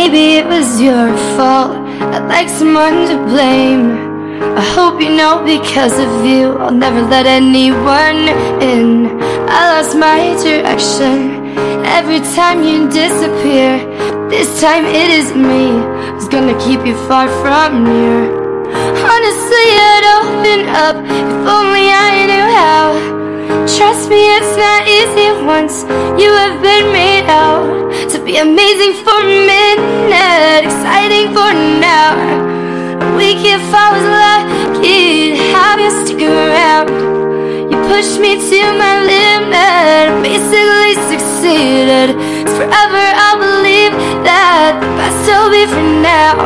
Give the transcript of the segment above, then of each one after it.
Maybe it was your fault. I'd like someone to blame. I hope you know because of you, I'll never let anyone in. I lost my direction every time you disappear. This time it is me who's gonna keep you far from here. Honestly, I'd open up if only I knew how. Trust me, it's not easy once you have been made out to be amazing for a minute, exciting for hour. Weak if I was lucky to have you stick around. You pushed me to my limit, basically succeeded. It's forever, I believe that the best will be for now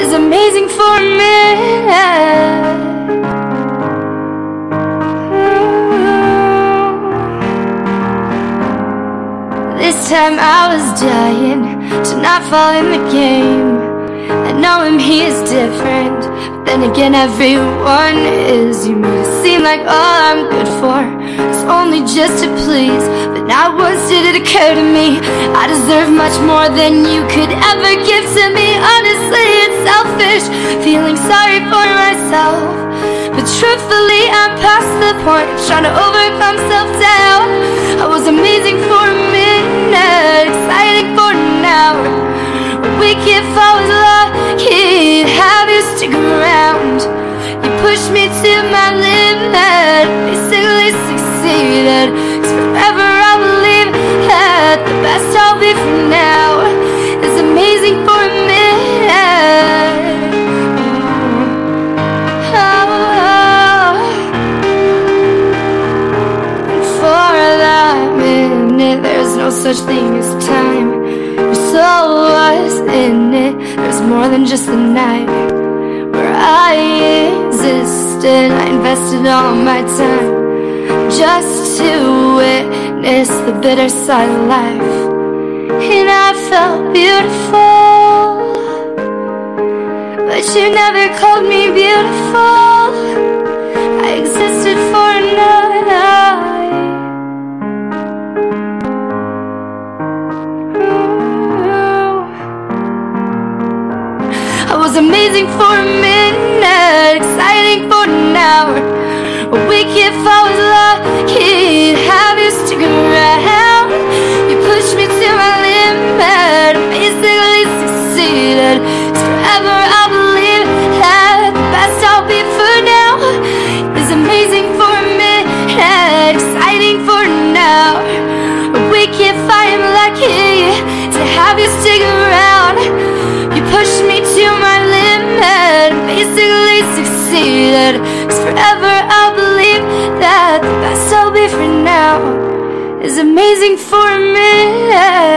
is amazing for a minute. Time I was dying to not fall in the game. I know him, he is different. But then again, everyone is. You made it seem like all I'm good for is only just to please. But not once did it occur to me I deserve much more than you could ever give to me. Honestly, it's selfish, feeling sorry for myself. But truthfully, I'm past the point trying to overcome self doubt. I was amazing for a minute, minute, there's no such thing as time. Your soul was in it. There's more than just the night where I existed. I invested all my time just to witness the bitter side of life. And I felt beautiful, but you never called me beautiful. Was amazing for a minute, exciting for an hour. A if I was lucky forever I'll believe that the best I'll be for now is amazing for a. Amazing for a minute.